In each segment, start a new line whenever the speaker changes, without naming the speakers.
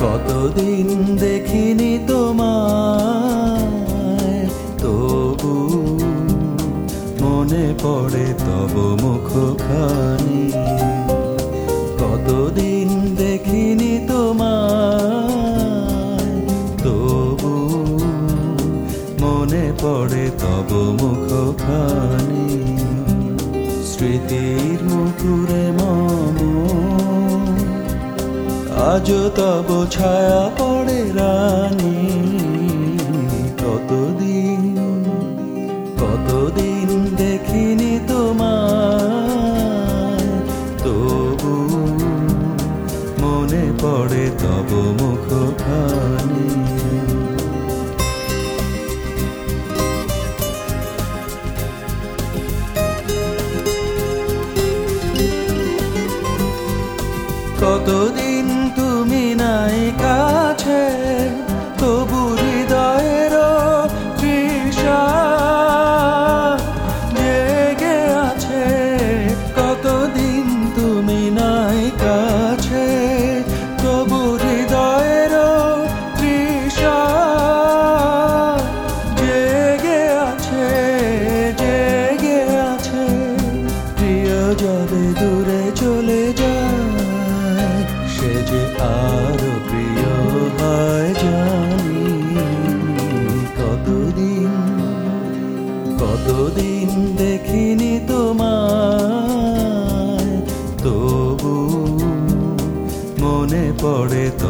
কতদিন দেখিনি তোমায়, তবু মনে পড়ে তব মুখখানি। কতদিন দেখিনি তোমায়, তবু মনে পড়ে তব মুখখানি। স্মৃতির মুকুরে আজ তব ছায়া পড়ে রানী। কতদিন কতদিন দেখিনি তোমার তবু মনে পড়ে তব মুখখানি। কতদিন তুমি নাই কাছে তবু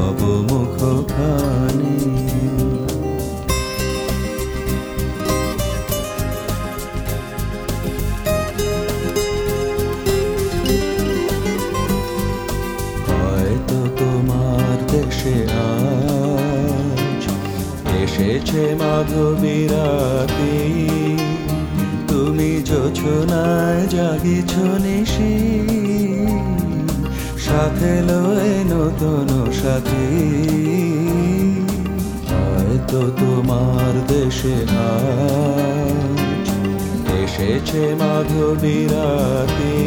তব মুখখানি। হয়তো তোমার দেশে আজ এসেছে মাধবীরাতি। তুমি যোছনায় জাগিছ নিশি। সাথে লয়ে নতুন সাথী। হয়তো তোমার দেশে এসেছে মাধবীরাতি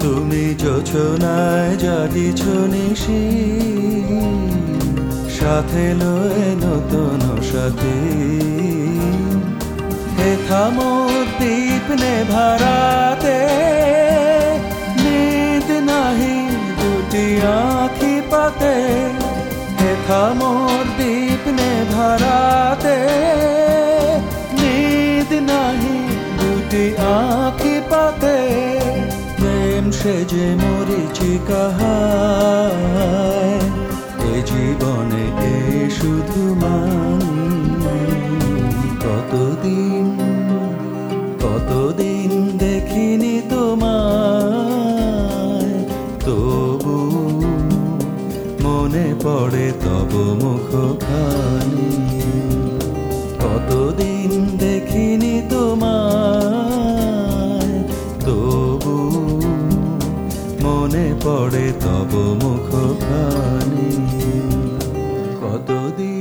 তুমি যোছনায় জাগিছ নিশি সাথে লয়ে নতুন সাথী। হে থামোর দীপ নে ভারাতে আঁখি হেথা হে থামোর দীপ নে ধরাতে নিদ নাহি দুটি আঁখি পাতে, প্রেম সে যে মরিচি কাহায়, এ জীবনে এ শুধু মানি। পড়ে মুখ খানি কতদিন দেখিনি তোমার তবু মনে পড়ে তব মুখ খানি কতদিন